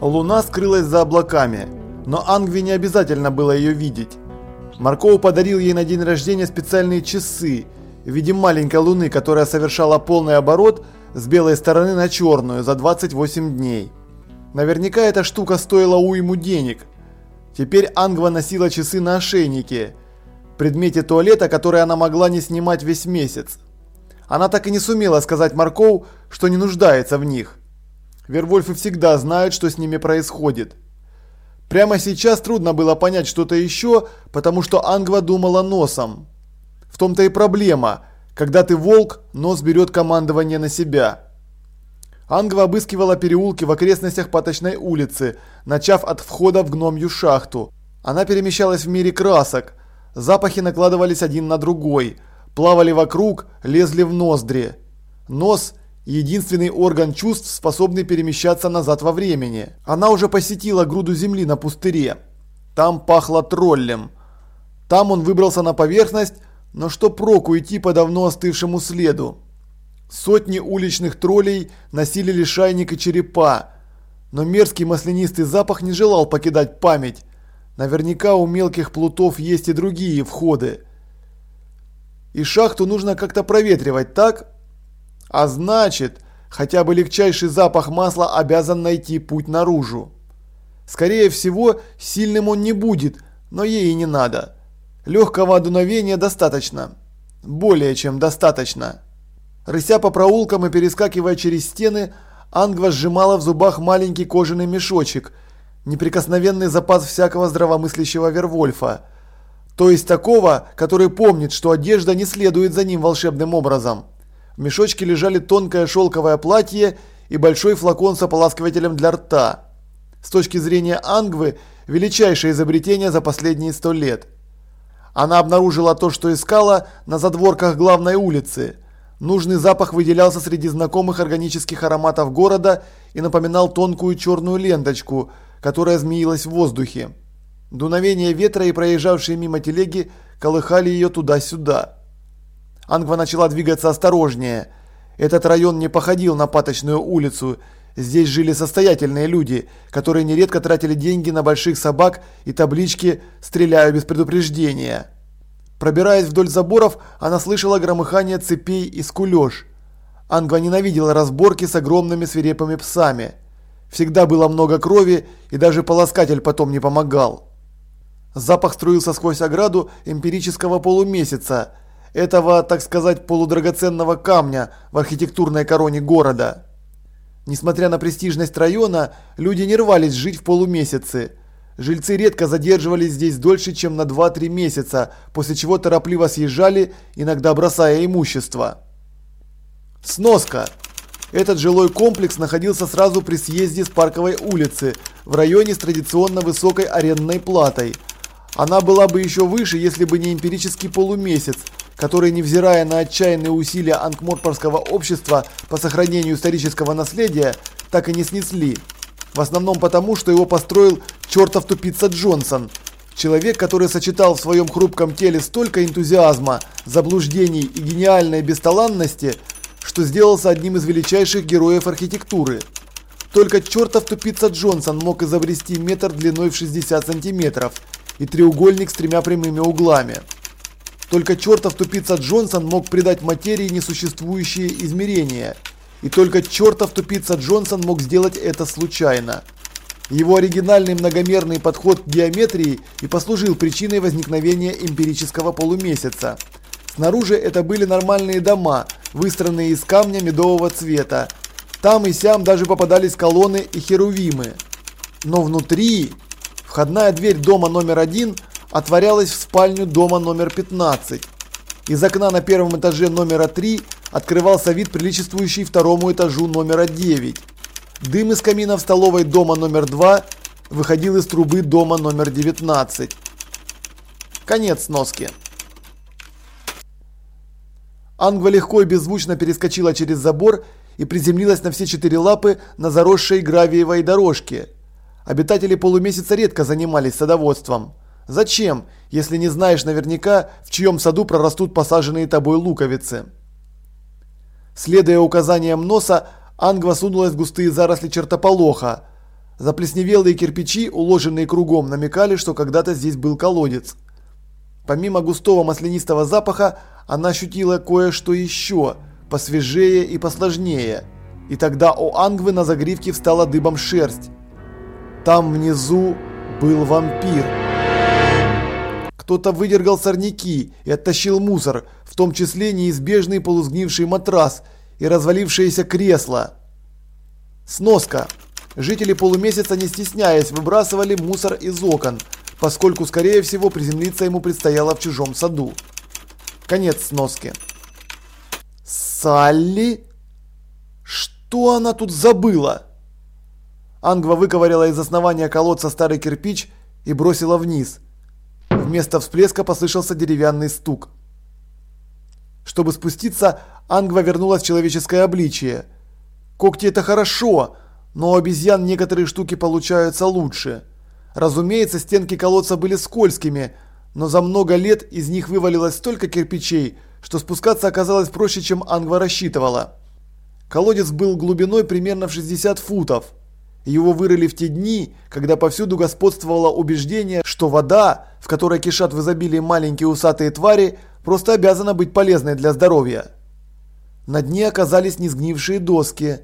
Луна скрылась за облаками, но Ангве не обязательно было ее видеть. Марков подарил ей на день рождения специальные часы в виде маленькой луны, которая совершала полный оборот с белой стороны на черную за 28 дней. Наверняка эта штука стоила уйму денег. Теперь Ангва носила часы на ошейнике, предмете туалета, который она могла не снимать весь месяц. Она так и не сумела сказать Марков, что не нуждается в них. Вервольфы всегда знают, что с ними происходит. Прямо сейчас трудно было понять что-то еще, потому что Ангва думала носом. В том-то и проблема. Когда ты волк, нос берет командование на себя. Ангва обыскивала переулки в окрестностях Паточной улицы, начав от входа в гномью шахту. Она перемещалась в мире красок. Запахи накладывались один на другой, плавали вокруг, лезли в ноздри. Нос Единственный орган чувств, способный перемещаться назад во времени. Она уже посетила груду земли на пустыре. Там пахло троллем. Там он выбрался на поверхность, но что проку идти по давно остывшему следу? Сотни уличных троллей носили лишайник и черепа, но мерзкий маслянистый запах не желал покидать память. Наверняка у мелких плутов есть и другие входы. И шахту нужно как-то проветривать так, а значит, хотя бы легчайший запах масла обязан найти путь наружу. Скорее всего, сильным он не будет, но ей и не надо. Легкого дуновения достаточно. Более чем достаточно. Рыся по проулкам и перескакивая через стены, Ангва сжимала в зубах маленький кожаный мешочек, неприкосновенный запас всякого здравомыслящего Вервольфа. То есть такого, который помнит, что одежда не следует за ним волшебным образом. В мешочке лежали тонкое шелковое платье и большой флакон с ополаскивателем для рта. С точки зрения Ангвы, величайшее изобретение за последние сто лет. Она обнаружила то, что искала, на задворках главной улицы. Нужный запах выделялся среди знакомых органических ароматов города и напоминал тонкую черную ленточку, которая змеилась в воздухе. Дуновение ветра и проезжавшие мимо телеги колыхали ее туда-сюда. Ангва начала двигаться осторожнее. Этот район не походил на паточную улицу. Здесь жили состоятельные люди, которые нередко тратили деньги на больших собак и таблички «Стреляю без предупреждения». Пробираясь вдоль заборов, она слышала громыхание цепей и скулёж. Ангва ненавидела разборки с огромными свирепыми псами. Всегда было много крови, и даже полоскатель потом не помогал. Запах струился сквозь ограду эмпирического полумесяца – этого, так сказать, полудрагоценного камня в архитектурной короне города. Несмотря на престижность района, люди не рвались жить в полумесяцы. Жильцы редко задерживались здесь дольше, чем на 2-3 месяца, после чего торопливо съезжали, иногда бросая имущество. Сноска. Этот жилой комплекс находился сразу при съезде с Парковой улицы, в районе с традиционно высокой арендной платой. Она была бы еще выше, если бы не эмпирический полумесяц, который, невзирая на отчаянные усилия анкморпорского общества по сохранению исторического наследия, так и не снесли. В основном потому, что его построил чертов тупица Джонсон. Человек, который сочетал в своем хрупком теле столько энтузиазма, заблуждений и гениальной бесталанности, что сделался одним из величайших героев архитектуры. Только чертов тупица Джонсон мог изобрести метр длиной в 60 сантиметров и треугольник с тремя прямыми углами. Только чертов тупица Джонсон мог придать материи несуществующие измерения. И только чертов тупица Джонсон мог сделать это случайно. Его оригинальный многомерный подход к геометрии и послужил причиной возникновения эмпирического полумесяца. Снаружи это были нормальные дома, выстроенные из камня медового цвета. Там и сям даже попадались колонны и херувимы. Но внутри, входная дверь дома номер один – отворялась в спальню дома номер 15. Из окна на первом этаже номера 3 открывался вид, приличествующий второму этажу номера 9. Дым из камина в столовой дома номер 2 выходил из трубы дома номер 19. Конец сноски. Ангва легко и беззвучно перескочила через забор и приземлилась на все четыре лапы на заросшей гравиевой дорожке. обитатели полумесяца редко занимались садоводством. Зачем, если не знаешь наверняка, в чьем саду прорастут посаженные тобой луковицы? Следуя указаниям носа, Ангва сунулась в густые заросли чертополоха. Заплесневелые кирпичи, уложенные кругом, намекали, что когда-то здесь был колодец. Помимо густого маслянистого запаха, она ощутила кое-что еще, посвежее и посложнее. И тогда у Ангвы на загривке встала дыбом шерсть. Там внизу был вампир. Кто-то выдергал сорняки и оттащил мусор, в том числе неизбежный полузгнивший матрас и развалившееся кресло. Сноска. Жители полумесяца, не стесняясь, выбрасывали мусор из окон, поскольку, скорее всего, приземлиться ему предстояло в чужом саду. Конец сноски. Салли? Что она тут забыла? Ангва выковыряла из основания колодца старый кирпич и бросила вниз. Вместо всплеска послышался деревянный стук. Чтобы спуститься, Ангва вернулась в человеческое обличие. Когти это хорошо, но у обезьян некоторые штуки получаются лучше. Разумеется, стенки колодца были скользкими, но за много лет из них вывалилось столько кирпичей, что спускаться оказалось проще, чем Ангва рассчитывала. Колодец был глубиной примерно в 60 футов. Его вырыли в те дни, когда повсюду господствовало убеждение, что вода, в которой кишат в изобилии маленькие усатые твари, просто обязана быть полезной для здоровья. На дне оказались несгнившие доски.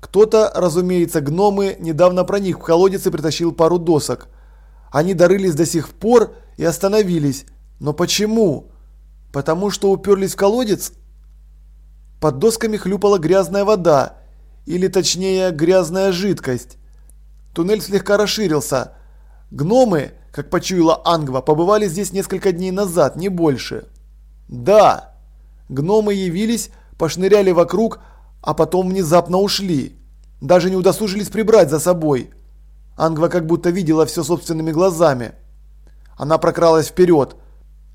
Кто-то, разумеется, гномы, недавно проник в колодец и притащил пару досок. Они дорылись до сих пор и остановились. Но почему? Потому что уперлись в колодец? Под досками хлюпала грязная вода или точнее грязная жидкость. Туннель слегка расширился. Гномы, как почуяла Ангва, побывали здесь несколько дней назад, не больше. Да, гномы явились, пошныряли вокруг, а потом внезапно ушли. Даже не удосужились прибрать за собой. Ангва как будто видела все собственными глазами. Она прокралась вперед.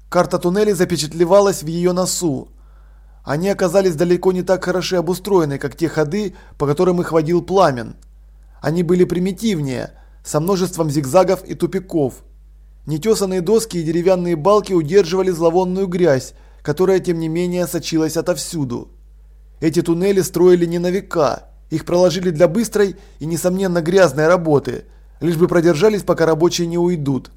Карта туннеля запечатлевалась в ее носу. Они оказались далеко не так хороши обустроены, как те ходы, по которым их водил пламен. Они были примитивнее, со множеством зигзагов и тупиков. Нетесанные доски и деревянные балки удерживали зловонную грязь, которая тем не менее сочилась отовсюду. Эти туннели строили не на века, их проложили для быстрой и несомненно грязной работы, лишь бы продержались, пока рабочие не уйдут.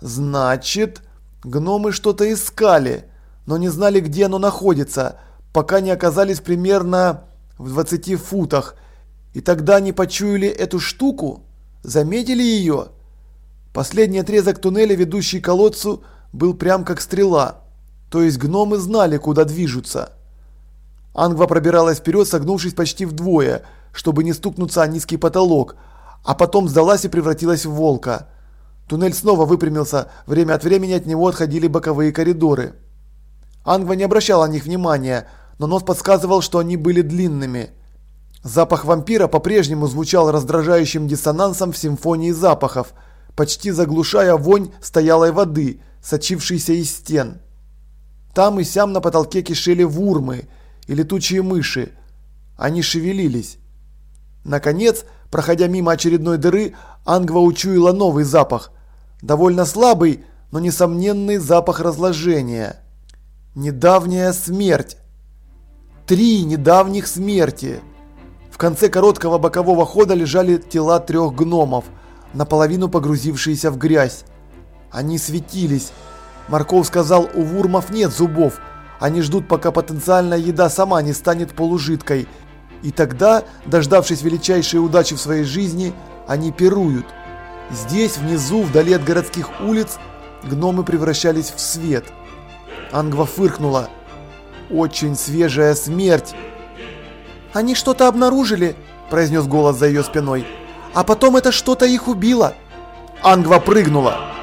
Значит, гномы что-то искали – но не знали, где оно находится, пока не оказались примерно в 20 футах. И тогда они почуяли эту штуку, заметили ее. Последний отрезок туннеля, ведущий к колодцу, был прям как стрела. То есть гномы знали, куда движутся. Ангва пробиралась вперед, согнувшись почти вдвое, чтобы не стукнуться о низкий потолок, а потом сдалась и превратилась в волка. Туннель снова выпрямился, время от времени от него отходили боковые коридоры. Ангва не обращала на них внимания, но нос подсказывал, что они были длинными. Запах вампира по-прежнему звучал раздражающим диссонансом в симфонии запахов, почти заглушая вонь стоялой воды, сочившейся из стен. Там и сям на потолке кишели вурмы и летучие мыши. Они шевелились. Наконец, проходя мимо очередной дыры, Ангва учуяла новый запах. Довольно слабый, но несомненный запах разложения. Недавняя смерть. Три недавних смерти. В конце короткого бокового хода лежали тела трех гномов, наполовину погрузившиеся в грязь. Они светились. Марков сказал, у вурмов нет зубов. Они ждут, пока потенциальная еда сама не станет полужидкой. И тогда, дождавшись величайшей удачи в своей жизни, они пируют. Здесь, внизу, вдали от городских улиц, гномы превращались в свет – Ангва фыркнула. «Очень свежая смерть!» «Они что-то обнаружили», – произнес голос за ее спиной. «А потом это что-то их убило». Ангва прыгнула.